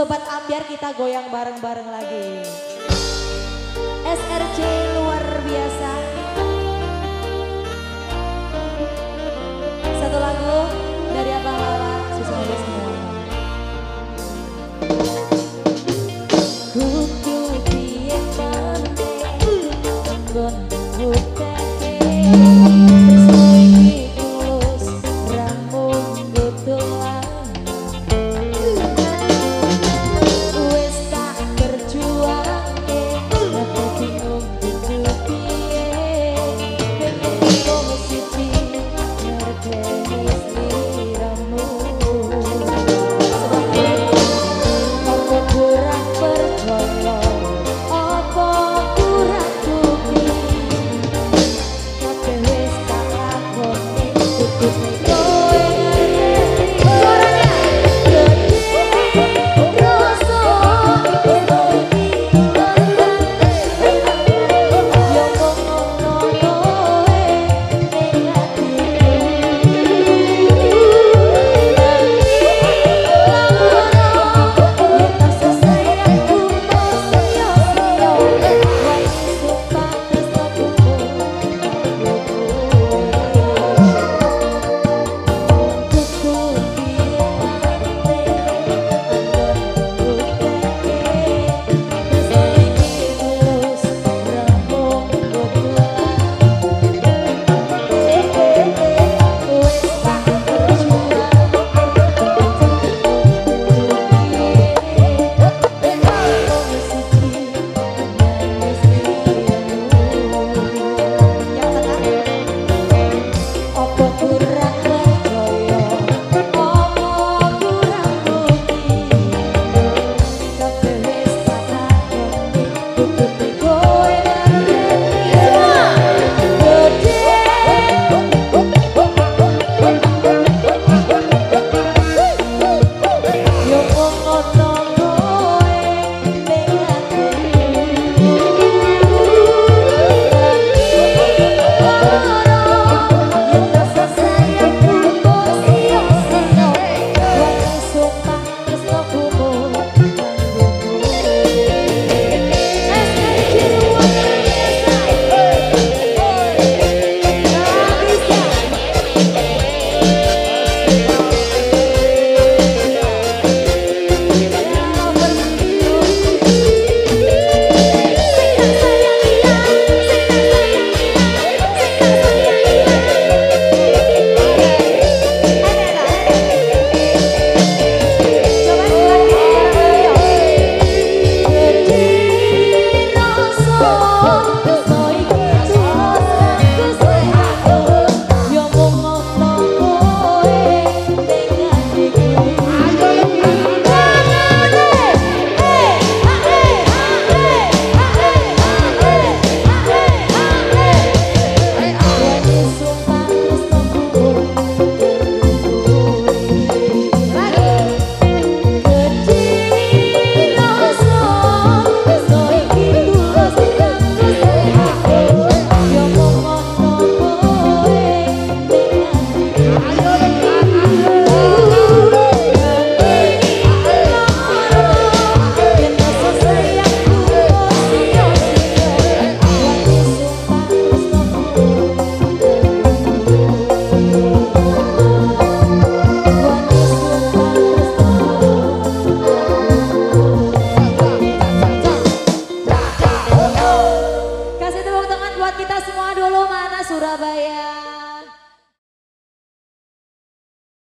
Sobat Ambiar kita goyang bareng-bareng lagi. SRC luar biasa. It's. Surabaya